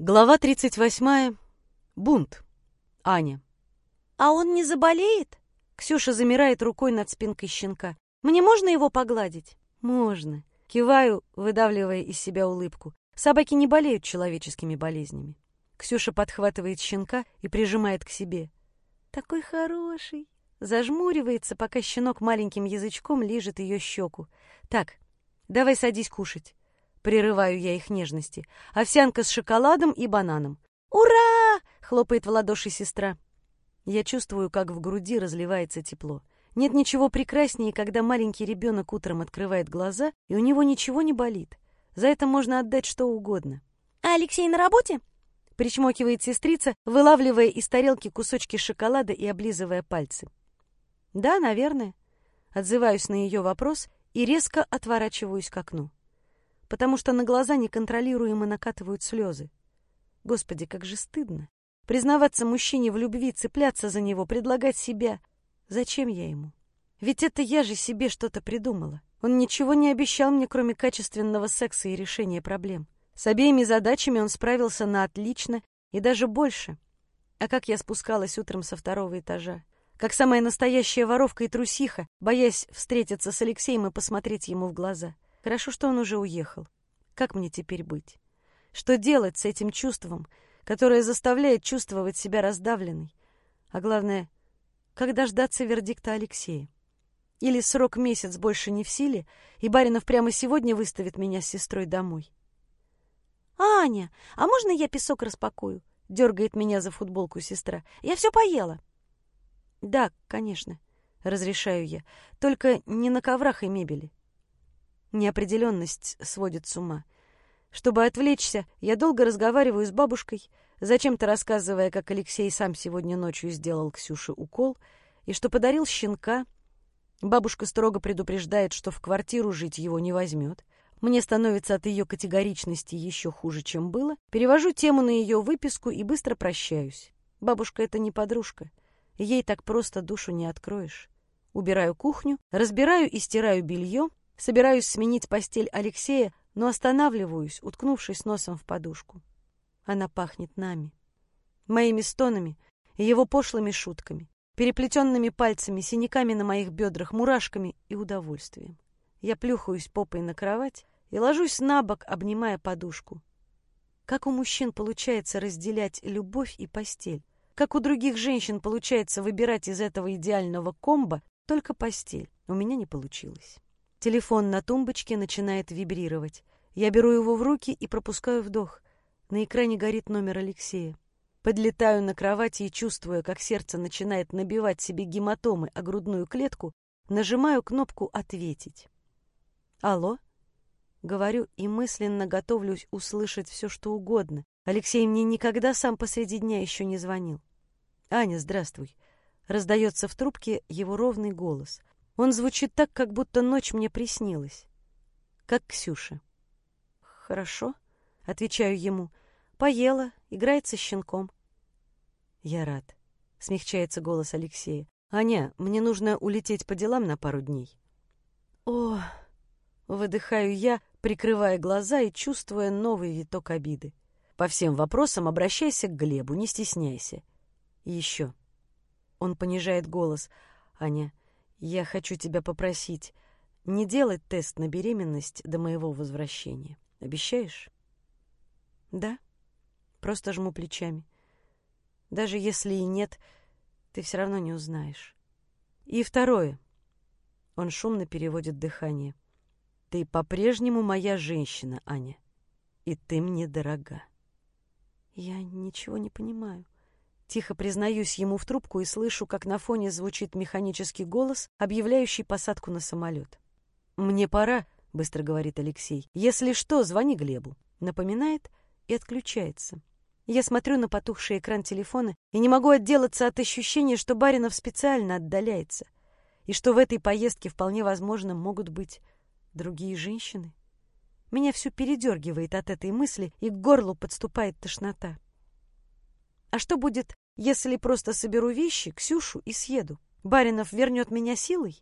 Глава 38. Бунт. Аня. «А он не заболеет?» Ксюша замирает рукой над спинкой щенка. «Мне можно его погладить?» «Можно». Киваю, выдавливая из себя улыбку. Собаки не болеют человеческими болезнями. Ксюша подхватывает щенка и прижимает к себе. «Такой хороший!» Зажмуривается, пока щенок маленьким язычком лижет ее щеку. «Так, давай садись кушать». Прерываю я их нежности. Овсянка с шоколадом и бананом. «Ура!» — хлопает в ладоши сестра. Я чувствую, как в груди разливается тепло. Нет ничего прекраснее, когда маленький ребенок утром открывает глаза, и у него ничего не болит. За это можно отдать что угодно. «А Алексей на работе?» Причмокивает сестрица, вылавливая из тарелки кусочки шоколада и облизывая пальцы. «Да, наверное». Отзываюсь на ее вопрос и резко отворачиваюсь к окну потому что на глаза неконтролируемо накатывают слезы. Господи, как же стыдно. Признаваться мужчине в любви, цепляться за него, предлагать себя. Зачем я ему? Ведь это я же себе что-то придумала. Он ничего не обещал мне, кроме качественного секса и решения проблем. С обеими задачами он справился на отлично и даже больше. А как я спускалась утром со второго этажа? Как самая настоящая воровка и трусиха, боясь встретиться с Алексеем и посмотреть ему в глаза — Хорошо, что он уже уехал. Как мне теперь быть? Что делать с этим чувством, которое заставляет чувствовать себя раздавленной? А главное, как дождаться вердикта Алексея? Или срок месяц больше не в силе, и Баринов прямо сегодня выставит меня с сестрой домой? «Аня, а можно я песок распакую?» — дергает меня за футболку сестра. «Я все поела». «Да, конечно», — разрешаю я, — «только не на коврах и мебели». Неопределенность сводит с ума. Чтобы отвлечься, я долго разговариваю с бабушкой, зачем-то рассказывая, как Алексей сам сегодня ночью сделал Ксюше укол и что подарил щенка. Бабушка строго предупреждает, что в квартиру жить его не возьмет. Мне становится от ее категоричности еще хуже, чем было. Перевожу тему на ее выписку и быстро прощаюсь. Бабушка — это не подружка. Ей так просто душу не откроешь. Убираю кухню, разбираю и стираю белье, Собираюсь сменить постель Алексея, но останавливаюсь, уткнувшись носом в подушку. Она пахнет нами. Моими стонами и его пошлыми шутками, переплетенными пальцами, синяками на моих бедрах, мурашками и удовольствием. Я плюхаюсь попой на кровать и ложусь на бок, обнимая подушку. Как у мужчин получается разделять любовь и постель? Как у других женщин получается выбирать из этого идеального комбо только постель? У меня не получилось. Телефон на тумбочке начинает вибрировать. Я беру его в руки и пропускаю вдох. На экране горит номер Алексея. Подлетаю на кровати и, чувствуя, как сердце начинает набивать себе гематомы о грудную клетку, нажимаю кнопку «Ответить». «Алло?» Говорю и мысленно готовлюсь услышать все, что угодно. Алексей мне никогда сам посреди дня еще не звонил. «Аня, здравствуй!» Раздается в трубке его ровный голос. Он звучит так, как будто ночь мне приснилась. Как Ксюша. «Хорошо», — отвечаю ему. «Поела, играет со щенком». «Я рад», — смягчается голос Алексея. «Аня, мне нужно улететь по делам на пару дней». «О!» — выдыхаю я, прикрывая глаза и чувствуя новый виток обиды. «По всем вопросам обращайся к Глебу, не стесняйся. И еще». Он понижает голос. «Аня, я хочу тебя попросить не делать тест на беременность до моего возвращения. Обещаешь? Да. Просто жму плечами. Даже если и нет, ты все равно не узнаешь. И второе. Он шумно переводит дыхание. Ты по-прежнему моя женщина, Аня. И ты мне дорога. Я ничего не понимаю. Тихо признаюсь ему в трубку и слышу, как на фоне звучит механический голос, объявляющий посадку на самолет. «Мне пора», — быстро говорит Алексей. «Если что, звони Глебу». Напоминает и отключается. Я смотрю на потухший экран телефона и не могу отделаться от ощущения, что Баринов специально отдаляется, и что в этой поездке вполне возможно могут быть другие женщины. Меня все передергивает от этой мысли, и к горлу подступает тошнота. А что будет, если просто соберу вещи, Ксюшу и съеду? Баринов вернет меня силой?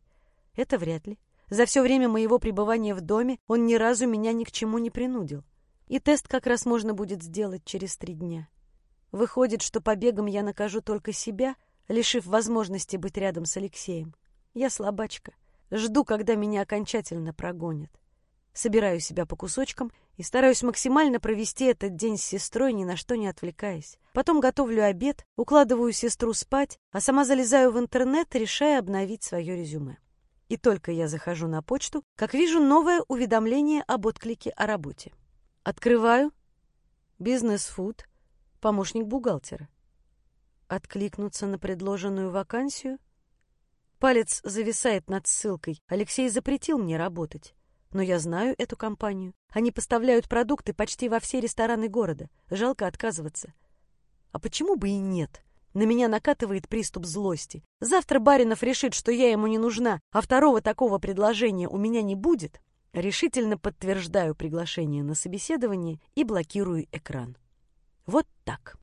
Это вряд ли. За все время моего пребывания в доме он ни разу меня ни к чему не принудил. И тест как раз можно будет сделать через три дня. Выходит, что побегом я накажу только себя, лишив возможности быть рядом с Алексеем. Я слабачка. Жду, когда меня окончательно прогонят. Собираю себя по кусочкам и стараюсь максимально провести этот день с сестрой, ни на что не отвлекаясь. Потом готовлю обед, укладываю сестру спать, а сама залезаю в интернет, решая обновить свое резюме. И только я захожу на почту, как вижу новое уведомление об отклике о работе. Открываю. Бизнес-фуд. Помощник бухгалтера. Откликнуться на предложенную вакансию? Палец зависает над ссылкой. Алексей запретил мне работать. Но я знаю эту компанию. Они поставляют продукты почти во все рестораны города. Жалко отказываться. А почему бы и нет? На меня накатывает приступ злости. Завтра Баринов решит, что я ему не нужна, а второго такого предложения у меня не будет. Решительно подтверждаю приглашение на собеседование и блокирую экран. Вот так.